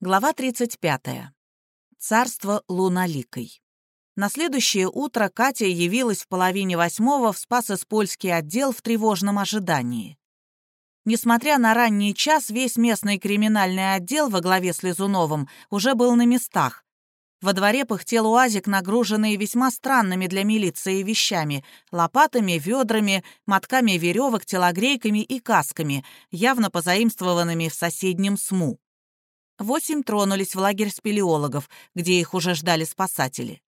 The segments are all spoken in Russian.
Глава 35. Царство луналикой. На следующее утро Катя явилась в половине восьмого в Спас-Испольский отдел в тревожном ожидании. Несмотря на ранний час, весь местный криминальный отдел во главе с Лизуновым уже был на местах. Во дворе пыхтел уазик, нагруженный весьма странными для милиции вещами — лопатами, ведрами, мотками веревок, телогрейками и касками, явно позаимствованными в соседнем СМУ. Восемь тронулись в лагерь спелеологов, где их уже ждали спасатели.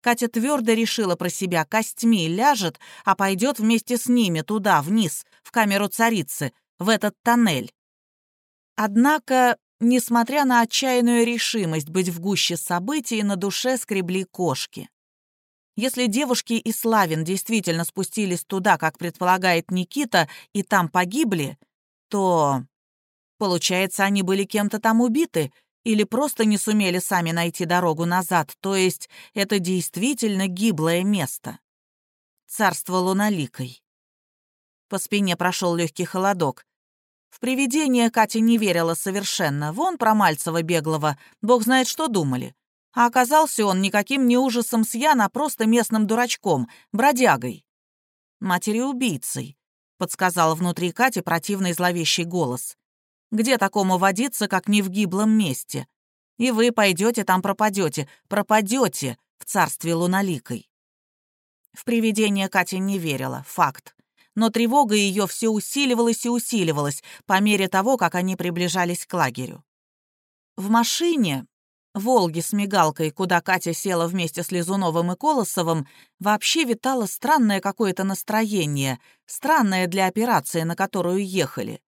Катя твердо решила про себя, костьми ляжет, а пойдет вместе с ними туда, вниз, в камеру царицы, в этот тоннель. Однако, несмотря на отчаянную решимость быть в гуще событий, на душе скребли кошки. Если девушки и Славин действительно спустились туда, как предполагает Никита, и там погибли, то Получается, они были кем-то там убиты или просто не сумели сами найти дорогу назад, то есть это действительно гиблое место. Царство луналикой. По спине прошел легкий холодок. В привидение Катя не верила совершенно. Вон про Мальцева беглого, бог знает что думали. А оказался он никаким не ужасом с Яна, а просто местным дурачком, бродягой. «Матери-убийцей», — подсказал внутри Кати противный зловещий голос. Где такому водиться, как не в гиблом месте? И вы пойдете там пропадете, пропадете в царстве луналикой. В привидение Катя не верила, факт. Но тревога ее все усиливалась и усиливалась по мере того, как они приближались к лагерю. В машине, «Волге» с мигалкой, куда Катя села вместе с Лизуновым и Колосовым, вообще витало странное какое-то настроение, странное для операции, на которую ехали.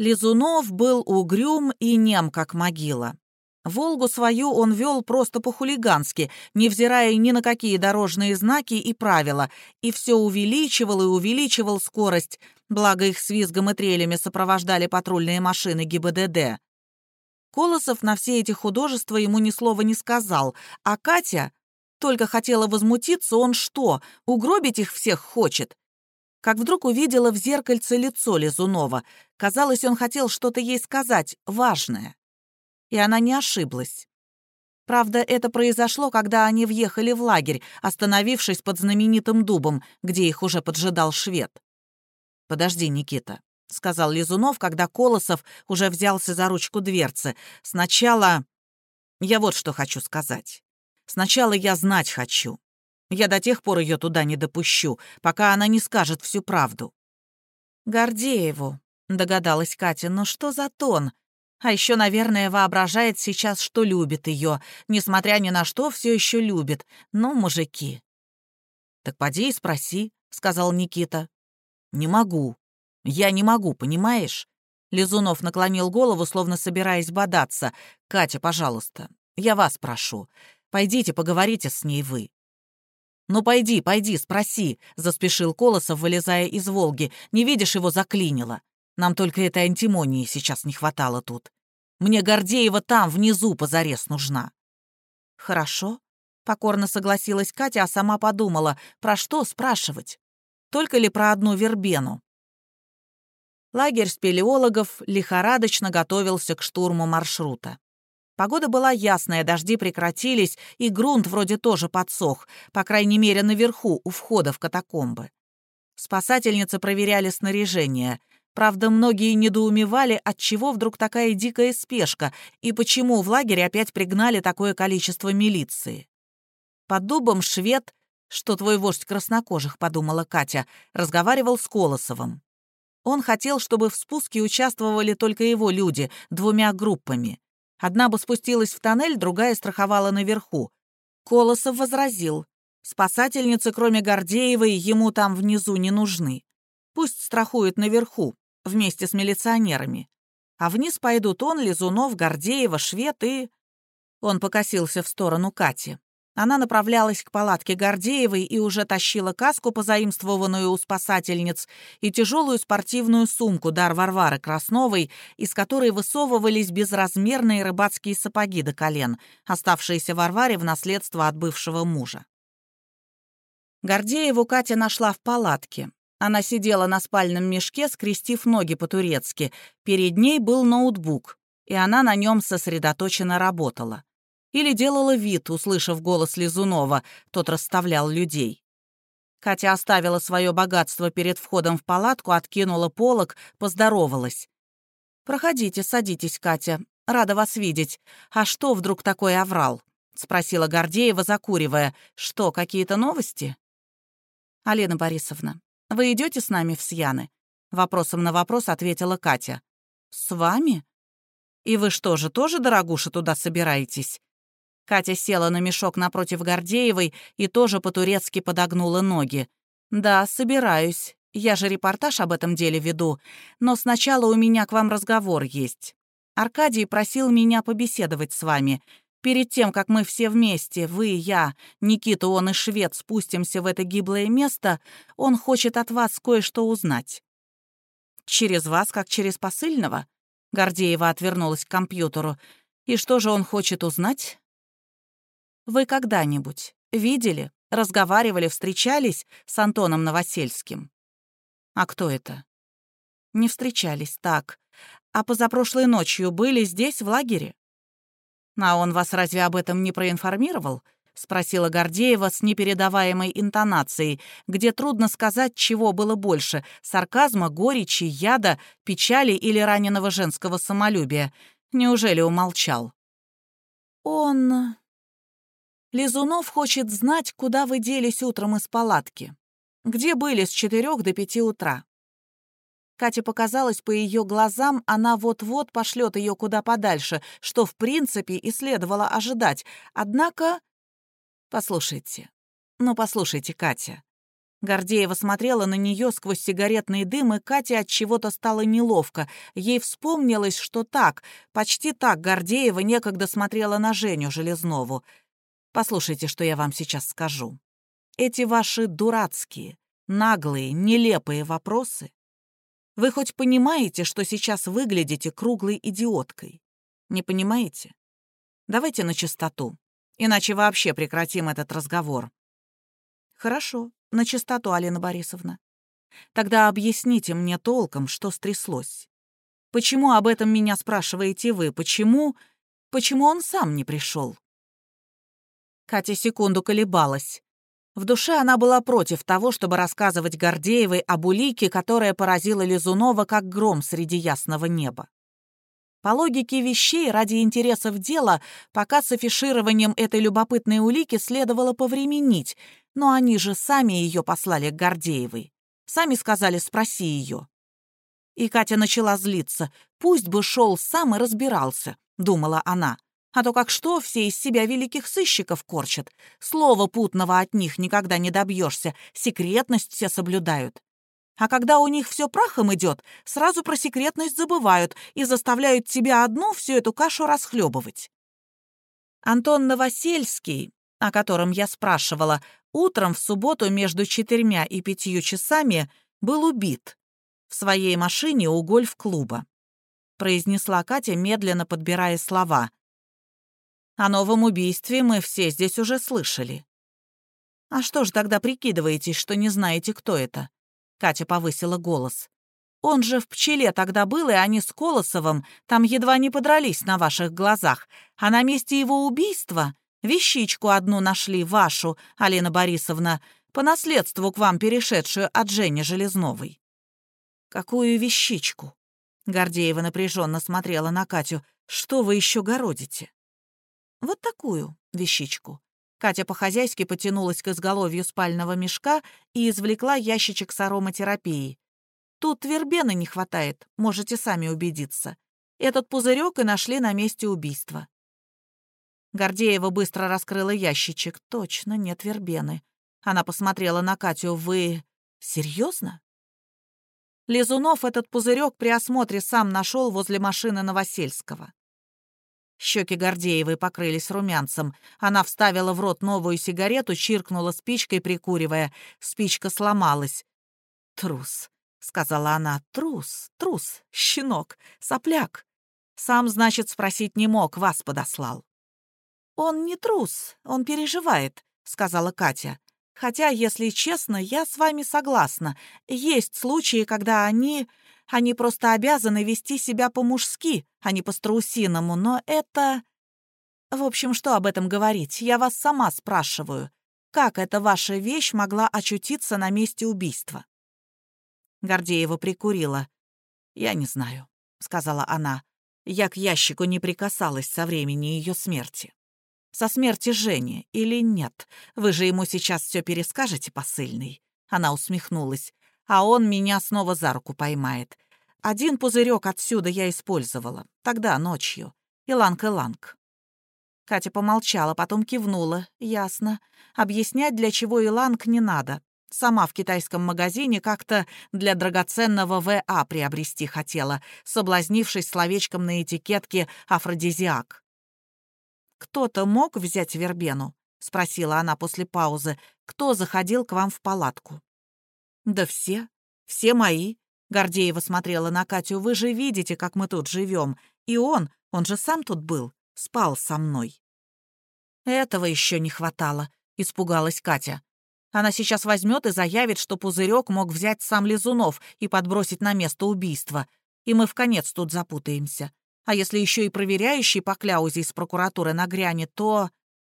Лизунов был угрюм и нем, как могила. «Волгу» свою он вел просто по-хулигански, невзирая ни на какие дорожные знаки и правила, и все увеличивал и увеличивал скорость, благо их с визгом и трелями сопровождали патрульные машины ГИБДД. Колосов на все эти художества ему ни слова не сказал, а Катя только хотела возмутиться, он что, угробить их всех хочет? Как вдруг увидела в зеркальце лицо Лизунова. Казалось, он хотел что-то ей сказать, важное. И она не ошиблась. Правда, это произошло, когда они въехали в лагерь, остановившись под знаменитым дубом, где их уже поджидал швед. «Подожди, Никита», — сказал Лизунов, когда Колосов уже взялся за ручку дверцы. «Сначала... Я вот что хочу сказать. Сначала я знать хочу. Я до тех пор ее туда не допущу, пока она не скажет всю правду». «Гордееву», — догадалась Катя, «но что за тон? А еще, наверное, воображает сейчас, что любит ее, несмотря ни на что, все еще любит. Ну, мужики». «Так поди и спроси», — сказал Никита. «Не могу. Я не могу, понимаешь?» Лизунов наклонил голову, словно собираясь бодаться. «Катя, пожалуйста, я вас прошу. Пойдите, поговорите с ней вы. «Ну пойди, пойди, спроси», — заспешил Колосов, вылезая из «Волги». «Не видишь, его заклинило. Нам только этой антимонии сейчас не хватало тут. Мне Гордеева там, внизу, позарез нужна». «Хорошо», — покорно согласилась Катя, а сама подумала, про что спрашивать? Только ли про одну вербену? Лагерь спелеологов лихорадочно готовился к штурму маршрута. Погода была ясная, дожди прекратились, и грунт вроде тоже подсох, по крайней мере, наверху, у входа в катакомбы. Спасательницы проверяли снаряжение. Правда, многие недоумевали, от чего вдруг такая дикая спешка и почему в лагере опять пригнали такое количество милиции. Под дубом швед, что твой вождь краснокожих, подумала Катя, разговаривал с Колосовым. Он хотел, чтобы в спуске участвовали только его люди, двумя группами. Одна бы спустилась в тоннель, другая страховала наверху. Колосов возразил. Спасательницы, кроме Гордеевой, ему там внизу не нужны. Пусть страхуют наверху, вместе с милиционерами. А вниз пойдут он, Лизунов, Гордеева, Швед и... Он покосился в сторону Кати. Она направлялась к палатке Гордеевой и уже тащила каску, позаимствованную у спасательниц, и тяжелую спортивную сумку дар Варвары Красновой, из которой высовывались безразмерные рыбацкие сапоги до колен, оставшиеся Варваре в наследство от бывшего мужа. Гордееву Катя нашла в палатке. Она сидела на спальном мешке, скрестив ноги по-турецки. Перед ней был ноутбук. и она на нем сосредоточенно работала. Или делала вид, услышав голос Лизунова, тот расставлял людей. Катя оставила свое богатство перед входом в палатку, откинула полог, поздоровалась. «Проходите, садитесь, Катя. Рада вас видеть. А что вдруг такое оврал?» — спросила Гордеева, закуривая. «Что, какие-то новости?» «Алена Борисовна, вы идете с нами в Сьяны?» Вопросом на вопрос ответила Катя. «С вами? И вы что же, тоже, дорогуша, туда собираетесь?» Катя села на мешок напротив Гордеевой и тоже по-турецки подогнула ноги. «Да, собираюсь. Я же репортаж об этом деле веду. Но сначала у меня к вам разговор есть. Аркадий просил меня побеседовать с вами. Перед тем, как мы все вместе, вы, я, Никита, он и швед, спустимся в это гиблое место, он хочет от вас кое-что узнать». «Через вас, как через посыльного?» Гордеева отвернулась к компьютеру. «И что же он хочет узнать?» «Вы когда-нибудь видели, разговаривали, встречались с Антоном Новосельским?» «А кто это?» «Не встречались, так. А позапрошлой ночью были здесь, в лагере?» «А он вас разве об этом не проинформировал?» — спросила Гордеева с непередаваемой интонацией, где трудно сказать, чего было больше — сарказма, горечи, яда, печали или раненого женского самолюбия. Неужели умолчал? «Он...» «Лизунов хочет знать, куда вы делись утром из палатки. Где были с четырех до пяти утра?» Кате показалось по ее глазам, она вот-вот пошлет ее куда подальше, что, в принципе, и следовало ожидать. Однако «Послушайте, ну послушайте, Катя». Гордеева смотрела на нее сквозь сигаретный дым, и Кате от чего-то стало неловко. Ей вспомнилось, что так, почти так Гордеева некогда смотрела на Женю Железнову. Послушайте, что я вам сейчас скажу. Эти ваши дурацкие, наглые, нелепые вопросы. Вы хоть понимаете, что сейчас выглядите круглой идиоткой? Не понимаете? Давайте на чистоту. Иначе вообще прекратим этот разговор». «Хорошо, на чистоту, Алина Борисовна. Тогда объясните мне толком, что стряслось. Почему об этом меня спрашиваете вы? Почему... Почему он сам не пришел?» Катя секунду колебалась. В душе она была против того, чтобы рассказывать Гордеевой об улике, которая поразила Лизунова как гром среди ясного неба. По логике вещей, ради интересов дела, пока с афишированием этой любопытной улики следовало повременить, но они же сами ее послали к Гордеевой. Сами сказали «спроси ее». И Катя начала злиться. «Пусть бы шел сам и разбирался», — думала она. «А то как что, все из себя великих сыщиков корчат. Слова путного от них никогда не добьешься, секретность все соблюдают. А когда у них все прахом идет, сразу про секретность забывают и заставляют тебя одну всю эту кашу расхлебывать. Антон Новосельский, о котором я спрашивала, утром в субботу между четырьмя и пятью часами был убит в своей машине у гольф-клуба. Произнесла Катя, медленно подбирая слова. О новом убийстве мы все здесь уже слышали. А что ж тогда прикидываетесь, что не знаете, кто это? Катя повысила голос. «Он же в пчеле тогда был, и они с Колосовым там едва не подрались на ваших глазах. А на месте его убийства вещичку одну нашли, вашу, Алина Борисовна, по наследству к вам перешедшую от Жени Железновой». «Какую вещичку?» Гордеева напряженно смотрела на Катю. «Что вы еще городите?» «Вот такую вещичку. Катя по-хозяйски потянулась к изголовью спального мешка и извлекла ящичек с ароматерапией. «Тут вербены не хватает, можете сами убедиться. Этот пузырек и нашли на месте убийства». Гордеева быстро раскрыла ящичек. «Точно, нет вербены». Она посмотрела на Катю. «Вы... серьезно?» Лизунов этот пузырек при осмотре сам нашел возле машины Новосельского. Щеки Гордеевой покрылись румянцем. Она вставила в рот новую сигарету, чиркнула спичкой, прикуривая. Спичка сломалась. «Трус», — сказала она, — «трус, трус, щенок, сопляк. Сам, значит, спросить не мог, вас подослал». «Он не трус, он переживает», — сказала Катя. «Хотя, если честно, я с вами согласна. Есть случаи, когда они... Они просто обязаны вести себя по-мужски, а не по-страусиному, но это... В общем, что об этом говорить? Я вас сама спрашиваю. Как эта ваша вещь могла очутиться на месте убийства?» Гордеева прикурила. «Я не знаю», — сказала она. «Я к ящику не прикасалась со времени ее смерти». «Со смерти Жени или нет? Вы же ему сейчас все перескажете, посыльный?» Она усмехнулась. «А он меня снова за руку поймает. Один пузырек отсюда я использовала. Тогда, ночью. Иланг-иланг». Катя помолчала, потом кивнула. «Ясно. Объяснять, для чего Иланг, не надо. Сама в китайском магазине как-то для драгоценного ВА приобрести хотела, соблазнившись словечком на этикетке «Афродизиак». «Кто-то мог взять вербену?» — спросила она после паузы. «Кто заходил к вам в палатку?» «Да все. Все мои». Гордеева смотрела на Катю. «Вы же видите, как мы тут живем. И он, он же сам тут был, спал со мной». «Этого еще не хватало», — испугалась Катя. «Она сейчас возьмет и заявит, что пузырек мог взять сам Лизунов и подбросить на место убийства, и мы в конец тут запутаемся. А если еще и проверяющий по кляузе из прокуратуры нагрянет, то...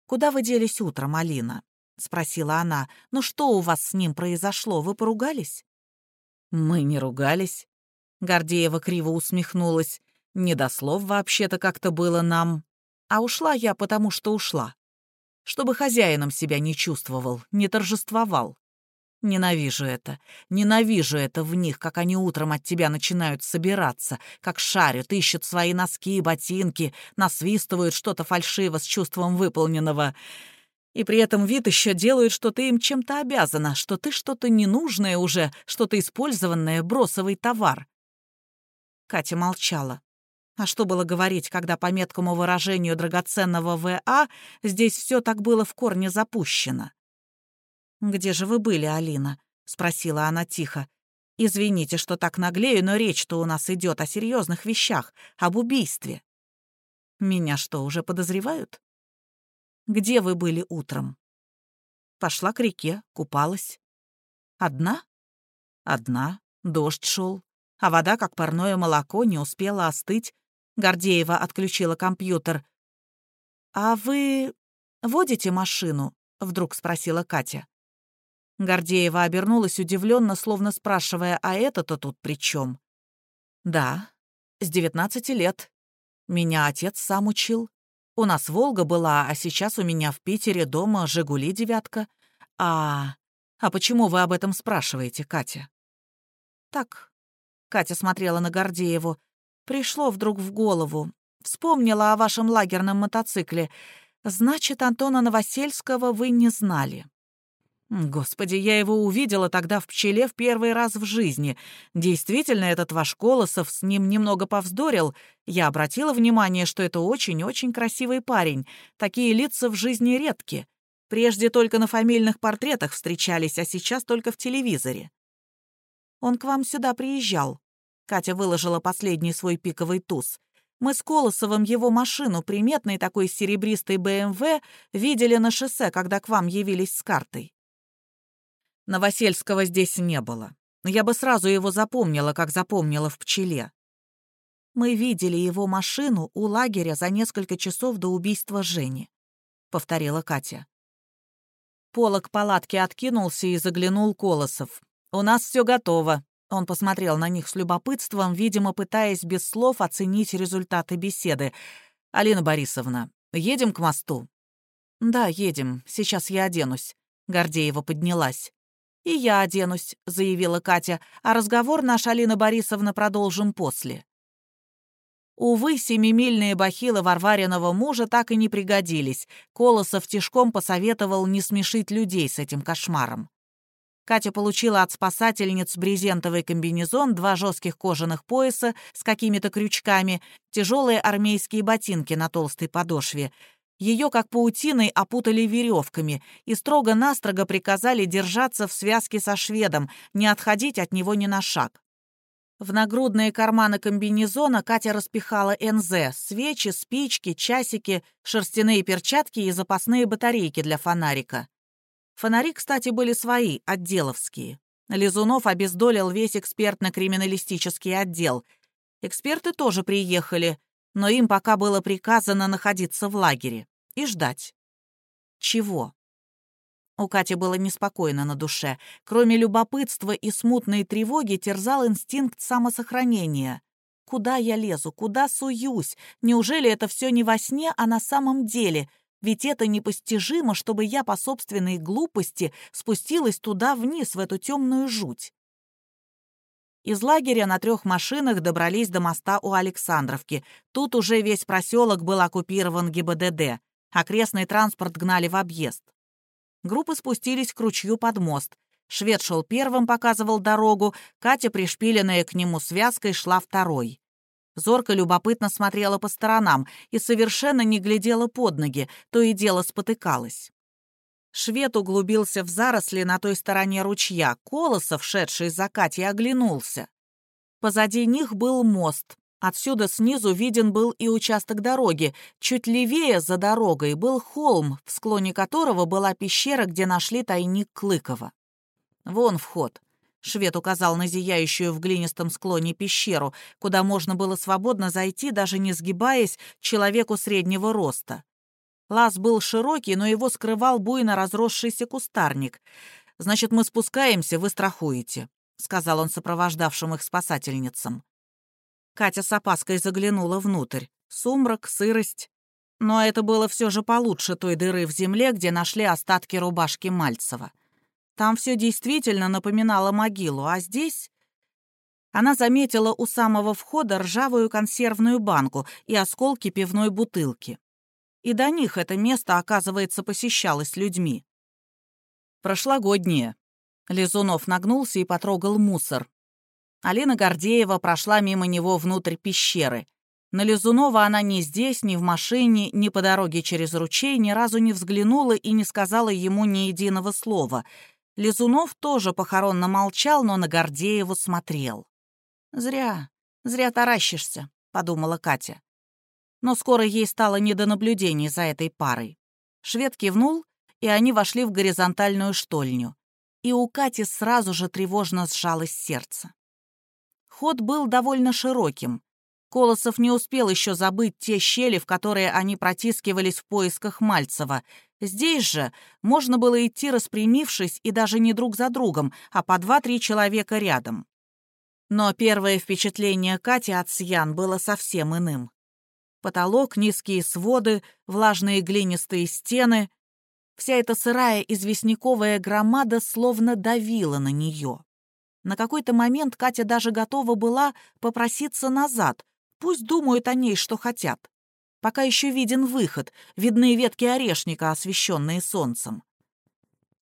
Куда вы делись утром, Алина?» — спросила она. «Ну что у вас с ним произошло? Вы поругались?» «Мы не ругались». Гордеева криво усмехнулась. «Не до слов вообще-то как-то было нам. А ушла я, потому что ушла. Чтобы хозяином себя не чувствовал, не торжествовал. Ненавижу это. Ненавижу это в них, как они утром от тебя начинают собираться, как шарят, ищут свои носки и ботинки, насвистывают что-то фальшиво с чувством выполненного. И при этом вид еще делают, что ты им чем-то обязана, что ты что-то ненужное уже, что-то использованное, бросовый товар. Катя молчала. А что было говорить, когда по меткому выражению драгоценного ВА здесь все так было в корне запущено? «Где же вы были, Алина?» — спросила она тихо. «Извините, что так наглею, но речь-то у нас идет о серьезных вещах, об убийстве». «Меня что, уже подозревают?» «Где вы были утром?» «Пошла к реке, купалась». «Одна?» «Одна. Дождь шел, а вода, как парное молоко, не успела остыть, Гордеева отключила компьютер. «А вы водите машину?» — вдруг спросила Катя. Гордеева обернулась удивленно, словно спрашивая, а это-то тут при чем? «Да, с девятнадцати лет. Меня отец сам учил. У нас «Волга» была, а сейчас у меня в Питере дома «Жигули» девятка. А... А почему вы об этом спрашиваете, Катя?» «Так». Катя смотрела на Гордееву. Пришло вдруг в голову. Вспомнила о вашем лагерном мотоцикле. Значит, Антона Новосельского вы не знали. Господи, я его увидела тогда в пчеле в первый раз в жизни. Действительно, этот ваш Колосов с ним немного повздорил. Я обратила внимание, что это очень-очень красивый парень. Такие лица в жизни редки. Прежде только на фамильных портретах встречались, а сейчас только в телевизоре. Он к вам сюда приезжал. Катя выложила последний свой пиковый туз. Мы с Колосовым его машину, приметной такой серебристой БМВ, видели на шоссе, когда к вам явились с картой. Новосельского здесь не было. Я бы сразу его запомнила, как запомнила в пчеле. Мы видели его машину у лагеря за несколько часов до убийства Жени, — повторила Катя. Полок палатки откинулся и заглянул Колосов. «У нас все готово. Он посмотрел на них с любопытством, видимо, пытаясь без слов оценить результаты беседы. «Алина Борисовна, едем к мосту?» «Да, едем. Сейчас я оденусь». Гордеева поднялась. «И я оденусь», — заявила Катя, «а разговор наш, Алина Борисовна, продолжим после». Увы, семимильные бахилы Варвариного мужа так и не пригодились. Колосов тишком посоветовал не смешить людей с этим кошмаром. Катя получила от спасательниц брезентовый комбинезон, два жестких кожаных пояса с какими-то крючками, тяжелые армейские ботинки на толстой подошве. Ее, как паутиной, опутали веревками и строго-настрого приказали держаться в связке со шведом, не отходить от него ни на шаг. В нагрудные карманы комбинезона Катя распихала НЗ, свечи, спички, часики, шерстяные перчатки и запасные батарейки для фонарика. Фонари, кстати, были свои, отделовские. Лизунов обездолил весь экспертно-криминалистический отдел. Эксперты тоже приехали, но им пока было приказано находиться в лагере и ждать. Чего? У Кати было неспокойно на душе. Кроме любопытства и смутной тревоги терзал инстинкт самосохранения. Куда я лезу? Куда суюсь? Неужели это все не во сне, а на самом деле? Ведь это непостижимо, чтобы я по собственной глупости спустилась туда вниз, в эту темную жуть. Из лагеря на трех машинах добрались до моста у Александровки. Тут уже весь проселок был оккупирован ГИБДД. Окрестный транспорт гнали в объезд. Группы спустились к ручью под мост. Швед шел первым, показывал дорогу, Катя, пришпиленная к нему связкой, шла второй. Зорко любопытно смотрела по сторонам и совершенно не глядела под ноги, то и дело спотыкалась. Швед углубился в заросли на той стороне ручья. Колосов, шедший за Катей, оглянулся. Позади них был мост. Отсюда снизу виден был и участок дороги. Чуть левее за дорогой был холм, в склоне которого была пещера, где нашли тайник Клыкова. «Вон вход», — швед указал на зияющую в глинистом склоне пещеру, куда можно было свободно зайти, даже не сгибаясь, человеку среднего роста. Лаз был широкий, но его скрывал буйно разросшийся кустарник. «Значит, мы спускаемся, вы страхуете», — сказал он сопровождавшим их спасательницам. Катя с опаской заглянула внутрь. Сумрак, сырость. Но это было все же получше той дыры в земле, где нашли остатки рубашки Мальцева. Там все действительно напоминало могилу, а здесь... Она заметила у самого входа ржавую консервную банку и осколки пивной бутылки. И до них это место, оказывается, посещалось людьми. Прошлогоднее. Лизунов нагнулся и потрогал мусор. Алина Гордеева прошла мимо него внутрь пещеры. На Лизунова она ни здесь, ни в машине, ни по дороге через ручей ни разу не взглянула и не сказала ему ни единого слова — Лизунов тоже похоронно молчал, но на Гордееву смотрел. «Зря, зря таращишься», — подумала Катя. Но скоро ей стало не до наблюдений за этой парой. Швед кивнул, и они вошли в горизонтальную штольню. И у Кати сразу же тревожно сжалось сердце. Ход был довольно широким. Колосов не успел еще забыть те щели, в которые они протискивались в поисках Мальцева, Здесь же можно было идти распрямившись и даже не друг за другом, а по два-три человека рядом. Но первое впечатление Кати от Сьян было совсем иным. Потолок, низкие своды, влажные глинистые стены — вся эта сырая известняковая громада словно давила на нее. На какой-то момент Катя даже готова была попроситься назад, пусть думают о ней, что хотят. Пока еще виден выход, видны ветки орешника, освещенные солнцем.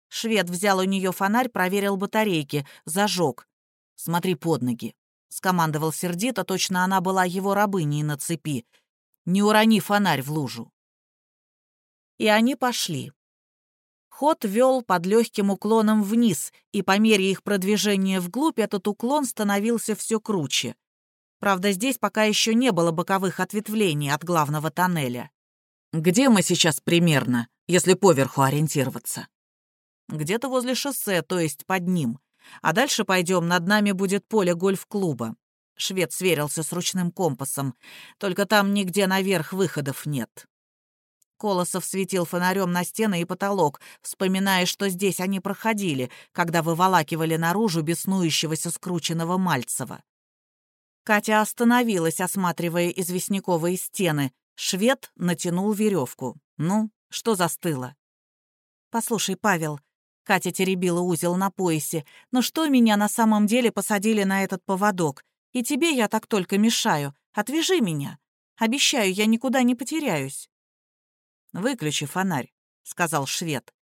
Швед взял у нее фонарь, проверил батарейки, зажег. «Смотри под ноги», — скомандовал сердито, точно она была его рабыней на цепи. «Не урони фонарь в лужу». И они пошли. Ход вел под легким уклоном вниз, и по мере их продвижения вглубь этот уклон становился все круче. Правда, здесь пока еще не было боковых ответвлений от главного тоннеля. «Где мы сейчас примерно, если поверху ориентироваться?» «Где-то возле шоссе, то есть под ним. А дальше пойдем, над нами будет поле гольф-клуба». Швед сверился с ручным компасом. «Только там нигде наверх выходов нет». Колосов светил фонарем на стены и потолок, вспоминая, что здесь они проходили, когда выволакивали наружу беснующегося скрученного Мальцева. Катя остановилась, осматривая известняковые стены. Швед натянул веревку. «Ну, что застыло?» «Послушай, Павел», — Катя теребила узел на поясе, «ну что меня на самом деле посадили на этот поводок? И тебе я так только мешаю. Отвяжи меня. Обещаю, я никуда не потеряюсь». «Выключи фонарь», — сказал швед.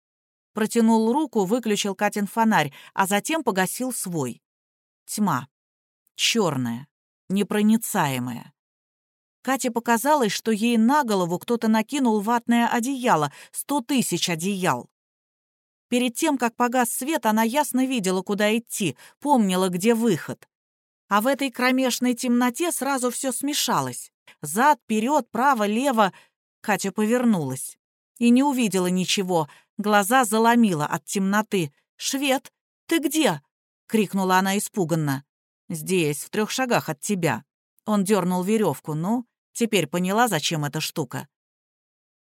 Протянул руку, выключил Катин фонарь, а затем погасил свой. Тьма. Черная непроницаемая. Кате показалось, что ей на голову кто-то накинул ватное одеяло, сто тысяч одеял. Перед тем, как погас свет, она ясно видела, куда идти, помнила, где выход. А в этой кромешной темноте сразу все смешалось. Зад, вперед, право, лево. Катя повернулась. И не увидела ничего. Глаза заломила от темноты. «Швед, ты где?» — крикнула она испуганно. «Здесь, в трех шагах от тебя». Он дернул веревку. «Ну, теперь поняла, зачем эта штука?»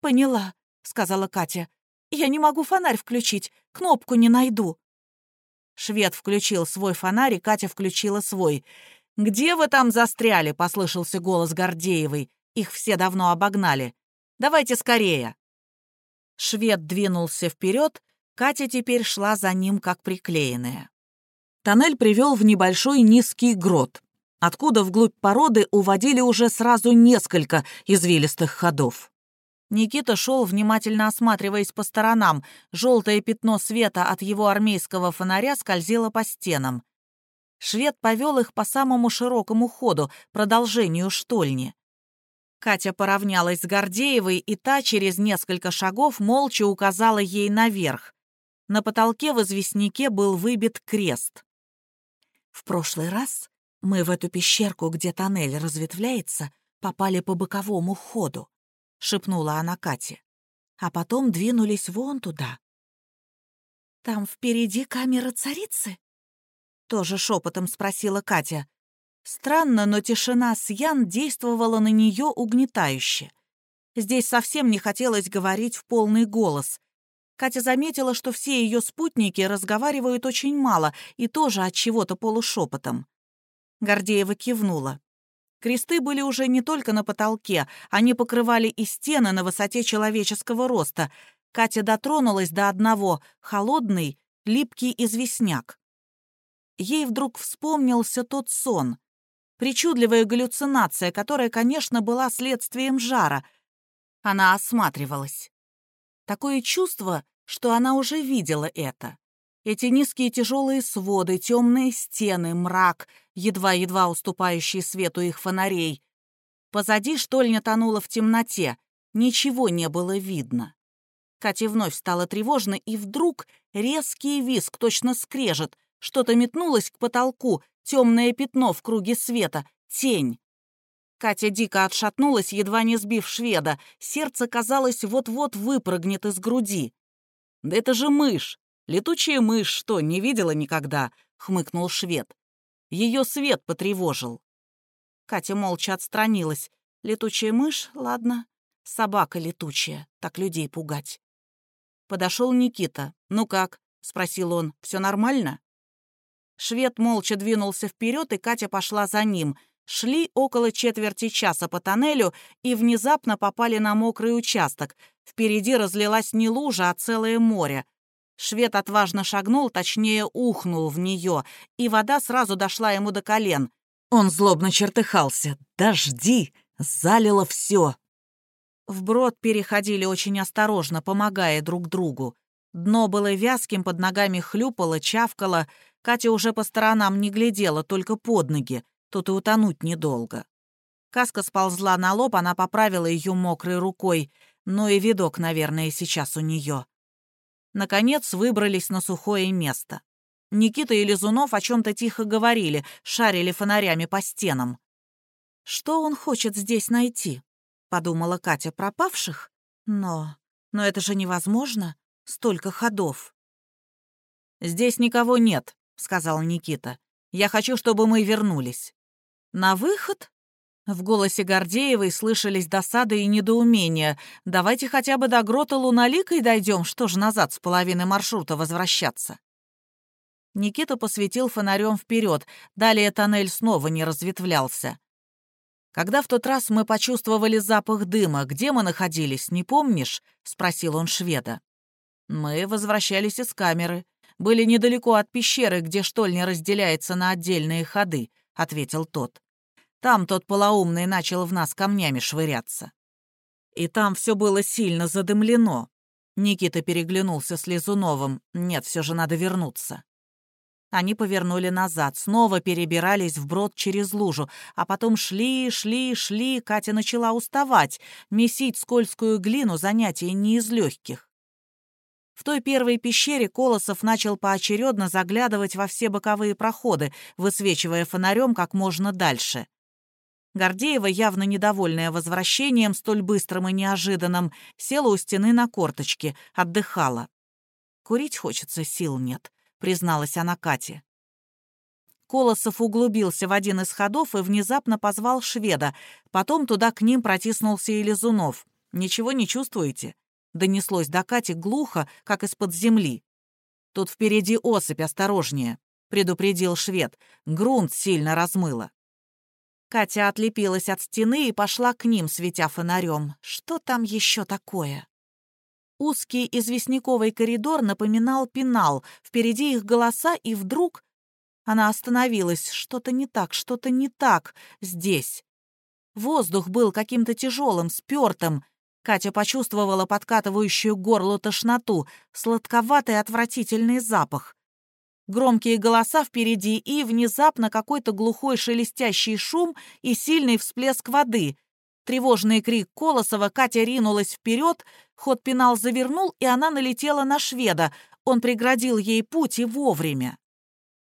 «Поняла», — сказала Катя. «Я не могу фонарь включить, кнопку не найду». Швед включил свой фонарь, и Катя включила свой. «Где вы там застряли?» — послышался голос Гордеевой. Их все давно обогнали. «Давайте скорее!» Швед двинулся вперед, Катя теперь шла за ним, как приклеенная. Тоннель привел в небольшой низкий грот, откуда вглубь породы уводили уже сразу несколько извилистых ходов. Никита шел, внимательно осматриваясь по сторонам. Желтое пятно света от его армейского фонаря скользило по стенам. Швед повел их по самому широкому ходу, продолжению штольни. Катя поравнялась с Гордеевой, и та через несколько шагов молча указала ей наверх. На потолке в известняке был выбит крест. «В прошлый раз мы в эту пещерку, где тоннель разветвляется, попали по боковому ходу», — шепнула она Кате. «А потом двинулись вон туда». «Там впереди камера царицы?» Тоже шепотом спросила Катя. Странно, но тишина с Ян действовала на нее угнетающе. Здесь совсем не хотелось говорить в полный голос. Катя заметила, что все ее спутники разговаривают очень мало и тоже от чего-то полушепотом. Гордеева кивнула. Кресты были уже не только на потолке, они покрывали и стены на высоте человеческого роста. Катя дотронулась до одного, холодный, липкий известняк. Ей вдруг вспомнился тот сон. Причудливая галлюцинация, которая, конечно, была следствием жара. Она осматривалась. Такое чувство, что она уже видела это. Эти низкие тяжелые своды, темные стены, мрак, едва-едва уступающий свету их фонарей. Позади штольня тонула в темноте, ничего не было видно. Кате вновь стало тревожно, и вдруг резкий визг, точно скрежет, что-то метнулось к потолку, темное пятно в круге света, тень. Катя дико отшатнулась, едва не сбив шведа. Сердце, казалось, вот-вот выпрыгнет из груди. «Да это же мышь! Летучая мышь, что, не видела никогда?» — хмыкнул швед. Ее свет потревожил. Катя молча отстранилась. «Летучая мышь? Ладно. Собака летучая. Так людей пугать». Подошел Никита. «Ну как?» — спросил он. «Все нормально?» Швед молча двинулся вперед, и Катя пошла за ним. Шли около четверти часа по тоннелю и внезапно попали на мокрый участок. Впереди разлилась не лужа, а целое море. Швед отважно шагнул, точнее, ухнул в нее, и вода сразу дошла ему до колен. Он злобно чертыхался. «Дожди! Залило все!» Вброд переходили очень осторожно, помогая друг другу. Дно было вязким, под ногами хлюпало, чавкало — Катя уже по сторонам не глядела, только под ноги. Тут и утонуть недолго. Каска сползла на лоб, она поправила ее мокрой рукой. Ну и видок, наверное, сейчас у нее. Наконец выбрались на сухое место. Никита и Лизунов о чем-то тихо говорили, шарили фонарями по стенам. «Что он хочет здесь найти?» — подумала Катя пропавших. «Но... но это же невозможно. Столько ходов». «Здесь никого нет», — сказал Никита. «Я хочу, чтобы мы вернулись». «На выход?» В голосе Гордеевой слышались досада и недоумение. «Давайте хотя бы до грота Луналикой дойдем, что ж назад с половины маршрута возвращаться». Никита посветил фонарем вперед, далее тоннель снова не разветвлялся. «Когда в тот раз мы почувствовали запах дыма, где мы находились, не помнишь?» — спросил он шведа. «Мы возвращались из камеры были недалеко от пещеры, где штольня разделяется на отдельные ходы», — ответил тот. «Там тот полоумный начал в нас камнями швыряться». «И там все было сильно задымлено». Никита переглянулся с Лизуновым. «Нет, все же надо вернуться». Они повернули назад, снова перебирались вброд через лужу, а потом шли, шли, шли. Катя начала уставать. Месить скользкую глину занятие не из легких. В той первой пещере Колосов начал поочередно заглядывать во все боковые проходы, высвечивая фонарем как можно дальше. Гордеева, явно недовольная возвращением столь быстрым и неожиданным, села у стены на корточки, отдыхала. «Курить хочется, сил нет», — призналась она Кате. Колосов углубился в один из ходов и внезапно позвал шведа. Потом туда к ним протиснулся и Лизунов. «Ничего не чувствуете?» Донеслось до Кати глухо, как из-под земли. «Тут впереди осыпь, осторожнее», — предупредил швед. Грунт сильно размыло. Катя отлепилась от стены и пошла к ним, светя фонарем. Что там еще такое? Узкий известняковый коридор напоминал пенал. Впереди их голоса, и вдруг она остановилась. Что-то не так, что-то не так здесь. Воздух был каким-то тяжелым, спертым. Катя почувствовала подкатывающую горло тошноту, сладковатый отвратительный запах. Громкие голоса впереди и внезапно какой-то глухой шелестящий шум и сильный всплеск воды. Тревожный крик Колосова, Катя ринулась вперед, ход пенал завернул, и она налетела на шведа. Он преградил ей путь и вовремя.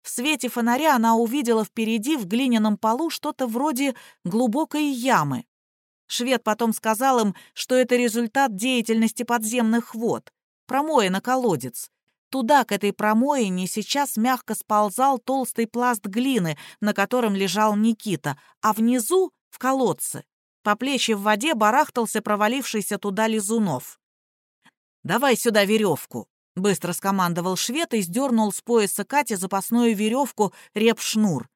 В свете фонаря она увидела впереди в глиняном полу что-то вроде глубокой ямы. Швед потом сказал им, что это результат деятельности подземных вод, промоя на колодец. Туда, к этой промоине, сейчас мягко сползал толстый пласт глины, на котором лежал Никита, а внизу, в колодце, по плечи в воде барахтался провалившийся туда Лизунов. «Давай сюда веревку», Быстро скомандовал швед и сдернул с пояса Кати запасную веревку реп-шнур.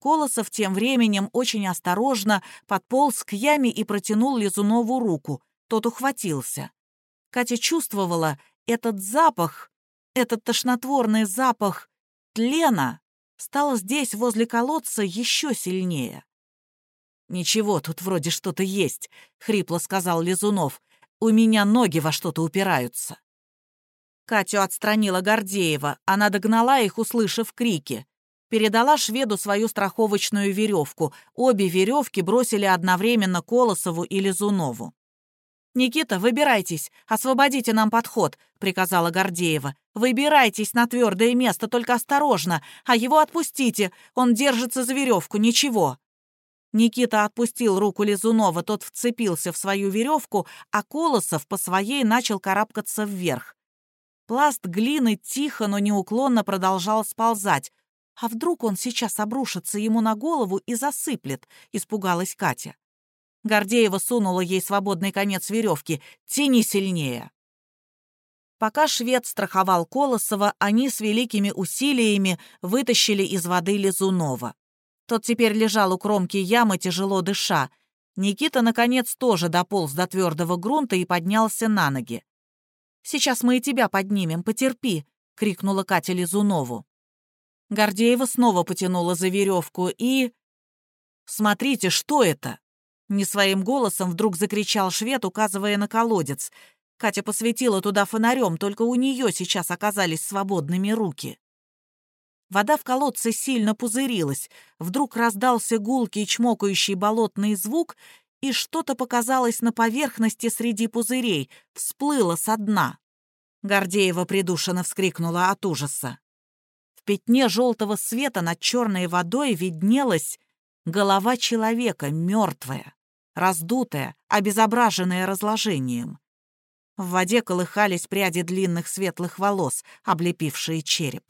Колосов тем временем очень осторожно подполз к яме и протянул Лизунову руку. Тот ухватился. Катя чувствовала этот запах, этот тошнотворный запах тлена стал здесь, возле колодца, еще сильнее. «Ничего, тут вроде что-то есть», — хрипло сказал Лизунов. «У меня ноги во что-то упираются». Катю отстранила Гордеева. Она догнала их, услышав крики. Передала шведу свою страховочную веревку. Обе веревки бросили одновременно Колосову и Лизунову. «Никита, выбирайтесь, освободите нам подход», — приказала Гордеева. «Выбирайтесь на твердое место, только осторожно, а его отпустите, он держится за веревку, ничего». Никита отпустил руку Лизунова, тот вцепился в свою веревку, а Колосов по своей начал карабкаться вверх. Пласт глины тихо, но неуклонно продолжал сползать. А вдруг он сейчас обрушится ему на голову и засыплет, испугалась Катя. Гордеева сунула ей свободный конец веревки. «Тяни сильнее!» Пока швед страховал Колосова, они с великими усилиями вытащили из воды Лизунова. Тот теперь лежал у кромки ямы, тяжело дыша. Никита, наконец, тоже дополз до твердого грунта и поднялся на ноги. Сейчас мы и тебя поднимем, потерпи!» — крикнула Катя Лизунову. Гордеева снова потянула за веревку и... «Смотрите, что это?» Не своим голосом вдруг закричал швед, указывая на колодец. Катя посветила туда фонарем, только у нее сейчас оказались свободными руки. Вода в колодце сильно пузырилась. Вдруг раздался гулкий чмокающий болотный звук, и что-то показалось на поверхности среди пузырей, всплыло со дна. Гордеева придушенно вскрикнула от ужаса. В пятне желтого света над черной водой виднелась голова человека, мертвая, раздутая, обезображенная разложением. В воде колыхались пряди длинных светлых волос, облепившие череп.